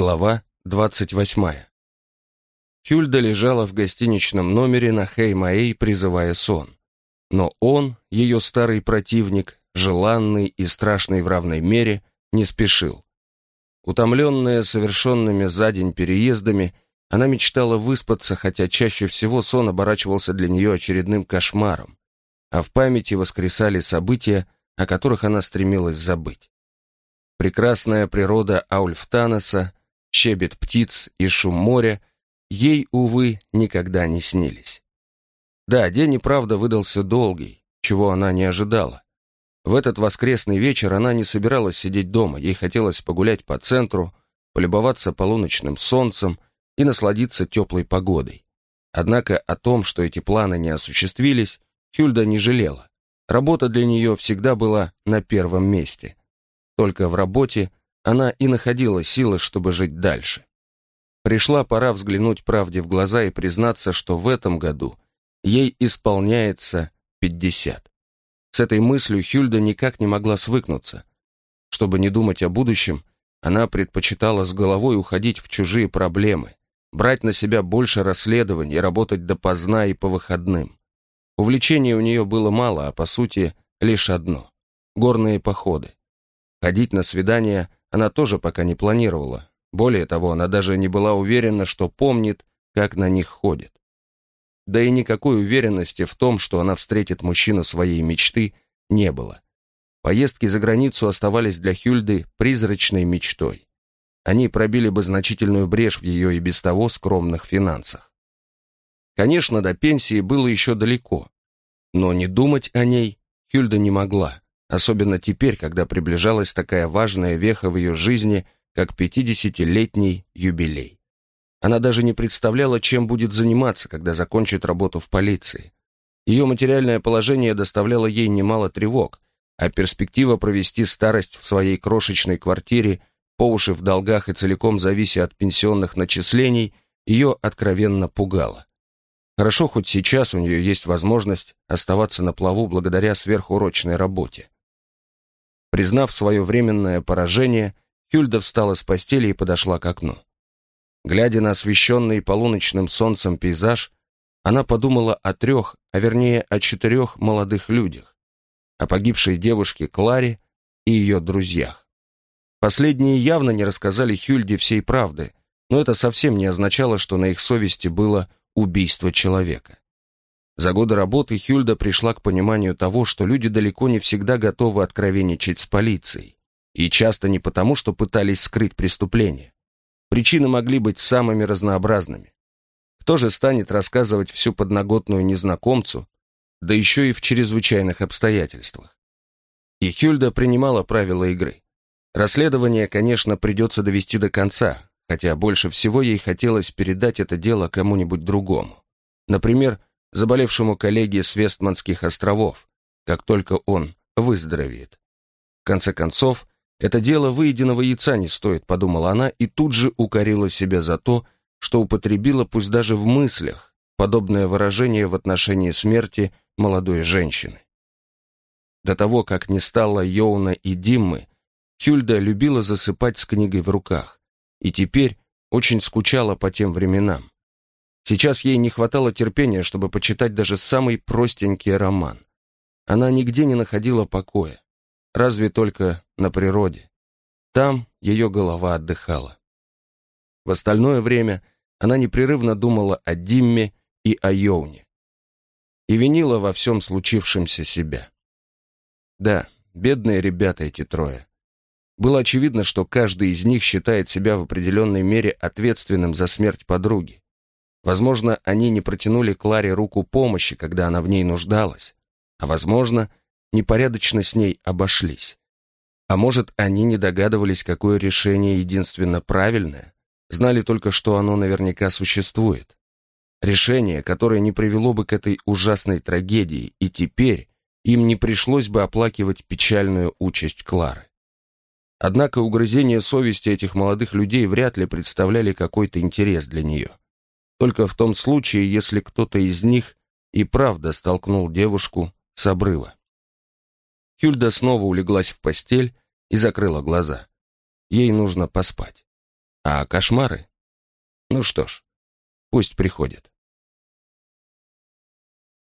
Глава 28. Хюльда лежала в гостиничном номере на Хеймаэй, призывая сон. Но он, ее старый противник, желанный и страшный в равной мере, не спешил. Утомленная совершенными за день переездами, она мечтала выспаться, хотя чаще всего сон оборачивался для нее очередным кошмаром, а в памяти воскресали события, о которых она стремилась забыть. Прекрасная природа Аульфтанаса, щебет птиц и шум моря ей, увы, никогда не снились. Да, день и правда выдался долгий, чего она не ожидала. В этот воскресный вечер она не собиралась сидеть дома, ей хотелось погулять по центру, полюбоваться полуночным солнцем и насладиться теплой погодой. Однако о том, что эти планы не осуществились, Хюльда не жалела. Работа для нее всегда была на первом месте. Только в работе она и находила силы, чтобы жить дальше. Пришла пора взглянуть правде в глаза и признаться, что в этом году ей исполняется 50. С этой мыслью Хюльда никак не могла свыкнуться. Чтобы не думать о будущем, она предпочитала с головой уходить в чужие проблемы, брать на себя больше расследований, работать допоздна и по выходным. Увлечений у нее было мало, а по сути лишь одно — горные походы. Ходить на свидания она тоже пока не планировала. Более того, она даже не была уверена, что помнит, как на них ходит. Да и никакой уверенности в том, что она встретит мужчину своей мечты, не было. Поездки за границу оставались для Хюльды призрачной мечтой. Они пробили бы значительную брешь в ее и без того скромных финансах. Конечно, до пенсии было еще далеко, но не думать о ней Хюльда не могла особенно теперь, когда приближалась такая важная веха в ее жизни, как 50-летний юбилей. Она даже не представляла, чем будет заниматься, когда закончит работу в полиции. Ее материальное положение доставляло ей немало тревог, а перспектива провести старость в своей крошечной квартире, по уши в долгах и целиком завися от пенсионных начислений, ее откровенно пугала. Хорошо, хоть сейчас у нее есть возможность оставаться на плаву благодаря сверхурочной работе. Признав свое временное поражение, Хюльда встала с постели и подошла к окну. Глядя на освещенный полуночным солнцем пейзаж, она подумала о трех, а вернее о четырех молодых людях, о погибшей девушке Кларе и ее друзьях. Последние явно не рассказали Хюльде всей правды, но это совсем не означало, что на их совести было убийство человека. За годы работы Хюльда пришла к пониманию того, что люди далеко не всегда готовы откровенничать с полицией. И часто не потому, что пытались скрыть преступление. Причины могли быть самыми разнообразными. Кто же станет рассказывать всю подноготную незнакомцу, да еще и в чрезвычайных обстоятельствах? И Хюльда принимала правила игры. Расследование, конечно, придется довести до конца, хотя больше всего ей хотелось передать это дело кому-нибудь другому. Например, заболевшему коллеге с Вестманских островов, как только он выздоровеет. В конце концов, это дело выеденного яйца не стоит, подумала она, и тут же укорила себя за то, что употребила, пусть даже в мыслях, подобное выражение в отношении смерти молодой женщины. До того, как не стало Йоуна и Диммы, Хюльда любила засыпать с книгой в руках, и теперь очень скучала по тем временам. Сейчас ей не хватало терпения, чтобы почитать даже самый простенький роман. Она нигде не находила покоя, разве только на природе. Там ее голова отдыхала. В остальное время она непрерывно думала о Димме и о Йоуне. И винила во всем случившемся себя. Да, бедные ребята эти трое. Было очевидно, что каждый из них считает себя в определенной мере ответственным за смерть подруги. Возможно, они не протянули Кларе руку помощи, когда она в ней нуждалась, а, возможно, непорядочно с ней обошлись. А может, они не догадывались, какое решение единственно правильное, знали только, что оно наверняка существует. Решение, которое не привело бы к этой ужасной трагедии, и теперь им не пришлось бы оплакивать печальную участь Клары. Однако угрызения совести этих молодых людей вряд ли представляли какой-то интерес для нее. Только в том случае, если кто-то из них и правда столкнул девушку с обрыва. Хюльда снова улеглась в постель и закрыла глаза. Ей нужно поспать. А кошмары? Ну что ж, пусть приходят.